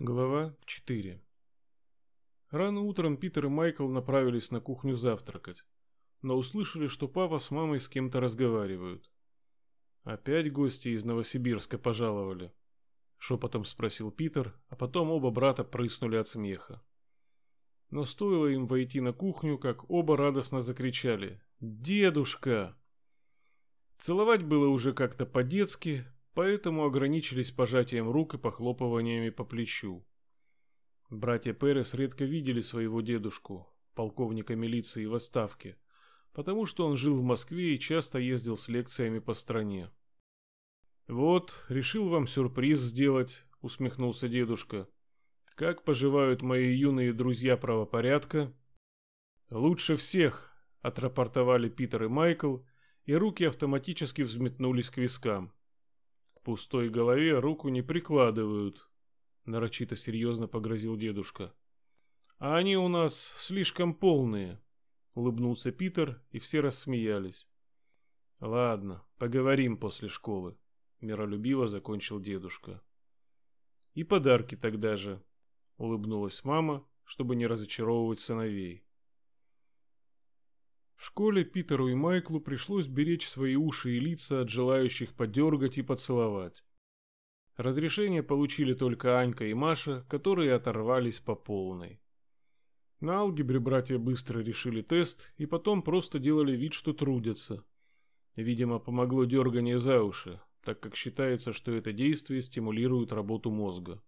Глава 4 Рано утром Питер и Майкл направились на кухню завтракать, но услышали, что папа с мамой с кем-то разговаривают. «Опять гости из Новосибирска пожаловали?» — шепотом спросил Питер, а потом оба брата прыснули от смеха. Но стоило им войти на кухню, как оба радостно закричали «Дедушка!». Целовать было уже как-то по-детски, поэтому ограничились пожатием рук и похлопываниями по плечу. Братья Перес редко видели своего дедушку, полковника милиции в отставке, потому что он жил в Москве и часто ездил с лекциями по стране. «Вот, решил вам сюрприз сделать», — усмехнулся дедушка. «Как поживают мои юные друзья правопорядка?» «Лучше всех», — отрапортовали Питер и Майкл, и руки автоматически взметнулись к вискам пустой голове руку не прикладывают, нарочито серьезно погрозил дедушка. А они у нас слишком полные, улыбнулся Питер, и все рассмеялись. Ладно, поговорим после школы, миролюбиво закончил дедушка. И подарки тогда же, улыбнулась мама, чтобы не разочаровывать сыновей. В школе Питеру и Майклу пришлось беречь свои уши и лица от желающих подергать и поцеловать. Разрешение получили только Анька и Маша, которые оторвались по полной. На алгебре братья быстро решили тест и потом просто делали вид, что трудятся. Видимо, помогло дергание за уши, так как считается, что это действие стимулирует работу мозга.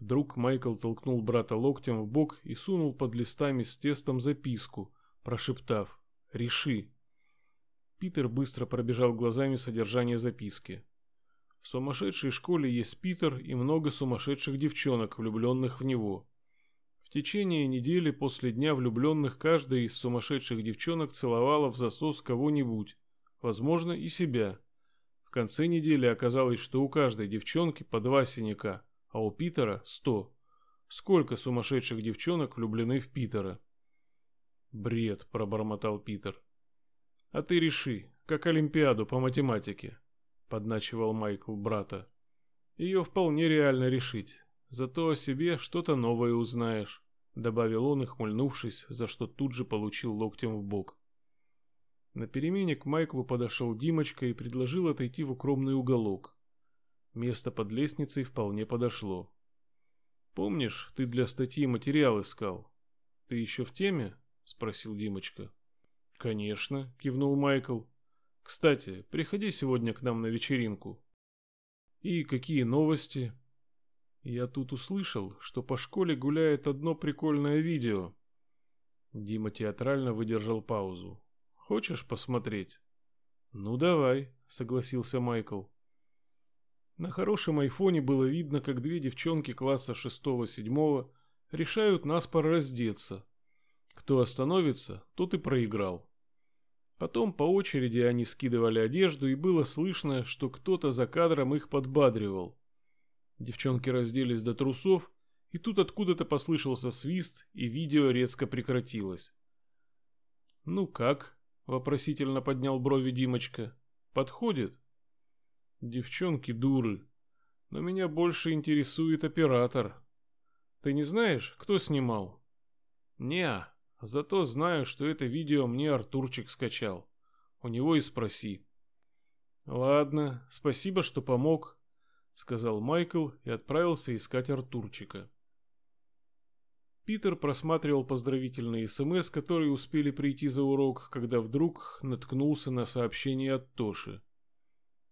Вдруг Майкл толкнул брата локтем в бок и сунул под листами с тестом записку – прошептав «Реши». Питер быстро пробежал глазами содержание записки. В сумасшедшей школе есть Питер и много сумасшедших девчонок, влюбленных в него. В течение недели после дня влюбленных каждая из сумасшедших девчонок целовала в засос кого-нибудь, возможно и себя. В конце недели оказалось, что у каждой девчонки по два синяка, а у Питера сто. Сколько сумасшедших девчонок влюблены в Питера? Бред, пробормотал Питер. А ты реши, как Олимпиаду по математике, подначивал Майкл брата. Ее вполне реально решить. Зато о себе что-то новое узнаешь, добавил он, ухмыльнувшись, за что тут же получил локтем в бок. На перемене к Майклу подошел Димочка и предложил отойти в укромный уголок. Место под лестницей вполне подошло. Помнишь, ты для статьи материал искал? Ты еще в теме? Спросил Димочка. Конечно, кивнул Майкл. Кстати, приходи сегодня к нам на вечеринку. И какие новости? Я тут услышал, что по школе гуляет одно прикольное видео. Дима театрально выдержал паузу. Хочешь посмотреть? Ну давай, согласился Майкл. На хорошем айфоне было видно, как две девчонки класса 6-7 решают наспор раздеться. Кто остановится, тот и проиграл. Потом по очереди они скидывали одежду, и было слышно, что кто-то за кадром их подбадривал. Девчонки разделись до трусов, и тут откуда-то послышался свист, и видео резко прекратилось. «Ну как?» — вопросительно поднял брови Димочка. «Подходит?» «Девчонки дуры. Но меня больше интересует оператор. Ты не знаешь, кто снимал?» «Не-а», Зато знаю, что это видео мне Артурчик скачал. У него и спроси. Ладно, спасибо, что помог, сказал Майкл и отправился искать Артурчика. Питер просматривал поздравительные СМС, которые успели прийти за урок, когда вдруг наткнулся на сообщение от Тоши.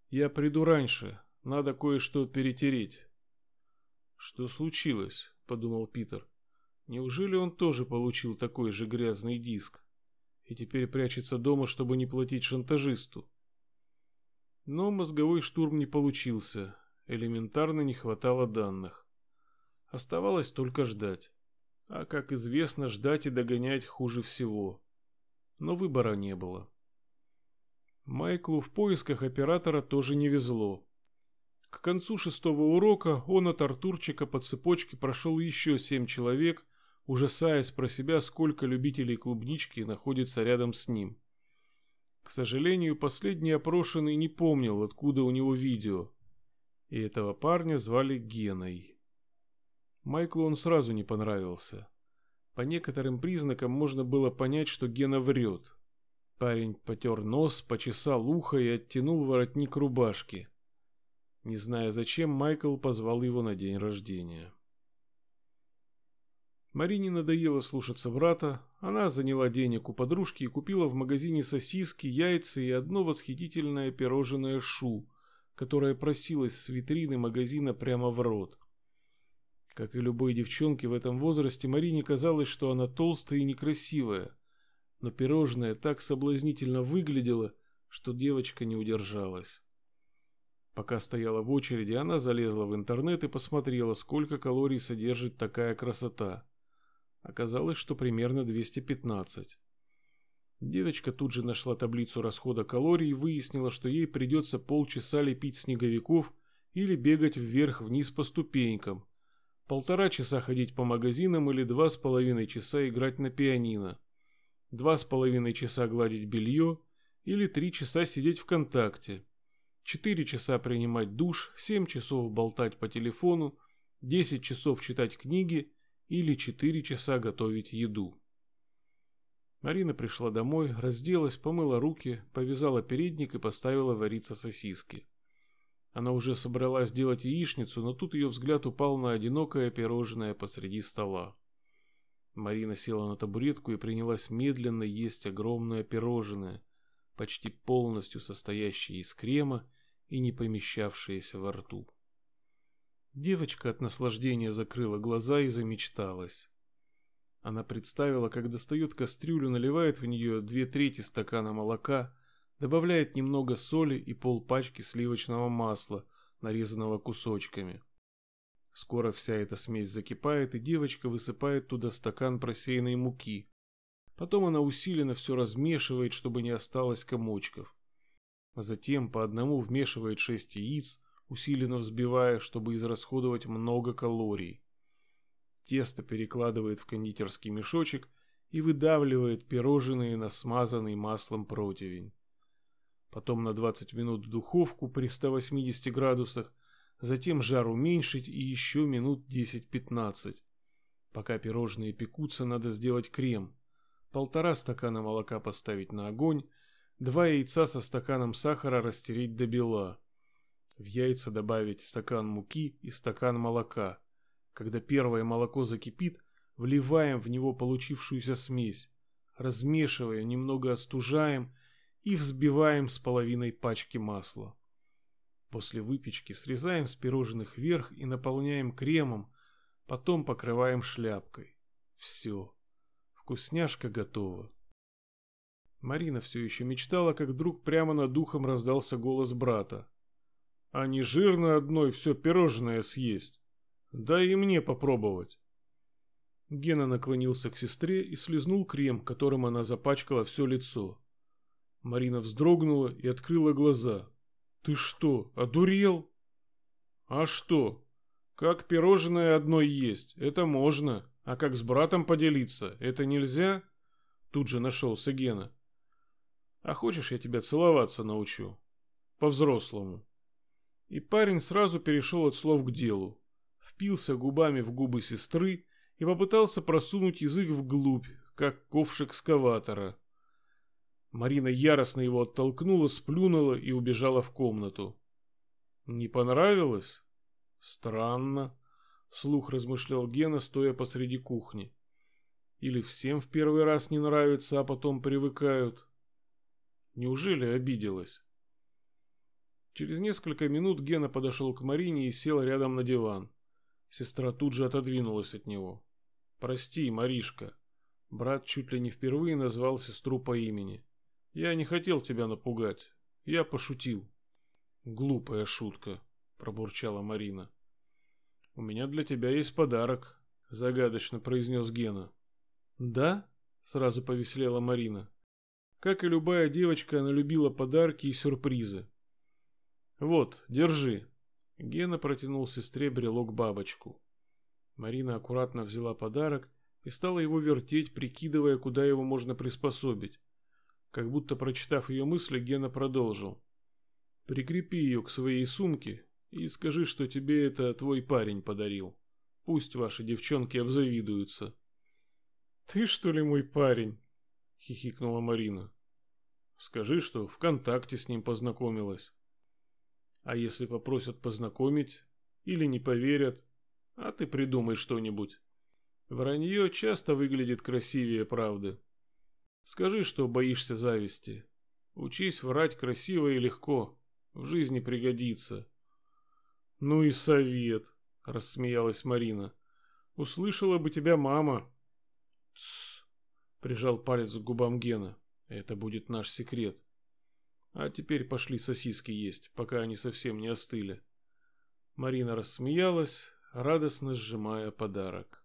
«Я приду раньше, надо кое-что перетереть». «Что случилось?» – подумал Питер. Неужели он тоже получил такой же грязный диск и теперь прячется дома, чтобы не платить шантажисту? Но мозговой штурм не получился, элементарно не хватало данных. Оставалось только ждать. А как известно, ждать и догонять хуже всего. Но выбора не было. Майклу в поисках оператора тоже не везло. К концу шестого урока он от Артурчика по цепочке прошел еще семь человек ужасаясь про себя, сколько любителей клубнички находится рядом с ним. К сожалению, последний опрошенный не помнил, откуда у него видео. И этого парня звали Геной. Майклу он сразу не понравился. По некоторым признакам можно было понять, что Гена врет. Парень потер нос, почесал ухо и оттянул воротник рубашки. Не зная зачем, Майкл позвал его на день рождения. Марине надоело слушаться брата, она заняла денег у подружки и купила в магазине сосиски, яйца и одно восхитительное пирожное шу, которое просилось с витрины магазина прямо в рот. Как и любой девчонке в этом возрасте, Марине казалось, что она толстая и некрасивая, но пирожное так соблазнительно выглядело, что девочка не удержалась. Пока стояла в очереди, она залезла в интернет и посмотрела, сколько калорий содержит такая красота. Оказалось, что примерно 215. Девочка тут же нашла таблицу расхода калорий и выяснила, что ей придется полчаса лепить снеговиков или бегать вверх-вниз по ступенькам, полтора часа ходить по магазинам или два с половиной часа играть на пианино, два с половиной часа гладить белье или три часа сидеть в контакте, четыре часа принимать душ, семь часов болтать по телефону, десять часов читать книги или 4 часа готовить еду. Марина пришла домой, разделась, помыла руки, повязала передник и поставила вариться сосиски. Она уже собралась делать яичницу, но тут ее взгляд упал на одинокое пирожное посреди стола. Марина села на табуретку и принялась медленно есть огромное пирожное, почти полностью состоящее из крема и не помещавшееся во рту. Девочка от наслаждения закрыла глаза и замечталась. Она представила, как достает кастрюлю, наливает в нее две трети стакана молока, добавляет немного соли и полпачки сливочного масла, нарезанного кусочками. Скоро вся эта смесь закипает, и девочка высыпает туда стакан просеянной муки. Потом она усиленно все размешивает, чтобы не осталось комочков. Затем по одному вмешивает шесть яиц, усиленно взбивая, чтобы израсходовать много калорий. Тесто перекладывает в кондитерский мешочек и выдавливает пирожные на смазанный маслом противень. Потом на 20 минут в духовку при 180 градусах, затем жар уменьшить и еще минут 10-15. Пока пирожные пекутся, надо сделать крем. Полтора стакана молока поставить на огонь, два яйца со стаканом сахара растереть до бела. В яйца добавить стакан муки и стакан молока. Когда первое молоко закипит, вливаем в него получившуюся смесь, размешивая, немного остужаем и взбиваем с половиной пачки масла. После выпечки срезаем с пирожных вверх и наполняем кремом, потом покрываем шляпкой. Все. Вкусняшка готова. Марина все еще мечтала, как вдруг прямо над духом раздался голос брата а не жирно одной все пирожное съесть. Дай и мне попробовать. Гена наклонился к сестре и слезнул крем, которым она запачкала все лицо. Марина вздрогнула и открыла глаза. «Ты что, одурел?» «А что? Как пирожное одно есть, это можно, а как с братом поделиться, это нельзя?» Тут же нашелся Гена. «А хочешь, я тебя целоваться научу? По-взрослому». И парень сразу перешел от слов к делу. Впился губами в губы сестры и попытался просунуть язык вглубь, как ковш экскаватора. Марина яростно его оттолкнула, сплюнула и убежала в комнату. «Не понравилось?» «Странно», — вслух размышлял Гена, стоя посреди кухни. «Или всем в первый раз не нравится, а потом привыкают?» Неужели обиделась? Через несколько минут Гена подошел к Марине и сел рядом на диван. Сестра тут же отодвинулась от него. «Прости, Маришка». Брат чуть ли не впервые назвал сестру по имени. «Я не хотел тебя напугать. Я пошутил». «Глупая шутка», — пробурчала Марина. «У меня для тебя есть подарок», — загадочно произнес Гена. «Да?» — сразу повеселела Марина. Как и любая девочка, она любила подарки и сюрпризы. «Вот, держи». Гена протянул сестре брелок-бабочку. Марина аккуратно взяла подарок и стала его вертеть, прикидывая, куда его можно приспособить. Как будто прочитав ее мысли, Гена продолжил. «Прикрепи ее к своей сумке и скажи, что тебе это твой парень подарил. Пусть ваши девчонки обзавидуются. Ты что ли мой парень? Хихикнула Марина. Скажи, что ВКонтакте с ним познакомилась. А если попросят познакомить или не поверят, а ты придумай что-нибудь. Вранье часто выглядит красивее правды. Скажи, что боишься зависти. Учись врать красиво и легко. В жизни пригодится. Ну и совет, рассмеялась Марина. Услышала бы тебя мама. Тссс, прижал палец к губам Гена. Это будет наш секрет. А теперь пошли сосиски есть, пока они совсем не остыли. Марина рассмеялась, радостно сжимая подарок.